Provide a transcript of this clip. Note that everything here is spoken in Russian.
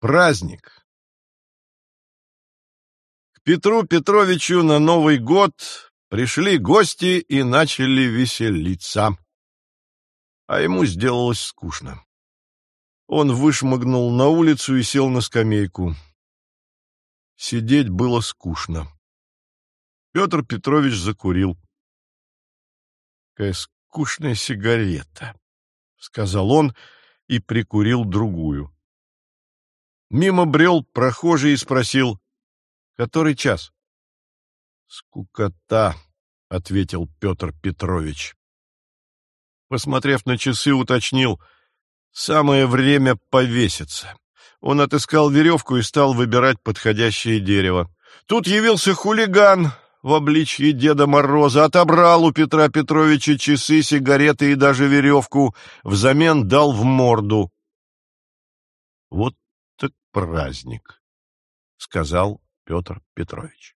Праздник. К Петру Петровичу на Новый год пришли гости и начали веселиться. А ему сделалось скучно. Он вышмыгнул на улицу и сел на скамейку. Сидеть было скучно. Петр Петрович закурил. «Какая скучная сигарета», — сказал он и прикурил другую. Мимо брел прохожий и спросил, «Который час?» «Скукота», — ответил Петр Петрович. Посмотрев на часы, уточнил, «Самое время повеситься». Он отыскал веревку и стал выбирать подходящее дерево. Тут явился хулиган в обличье Деда Мороза, отобрал у Петра Петровича часы, сигареты и даже веревку, взамен дал в морду. — Вот праздник, — сказал Петр Петрович.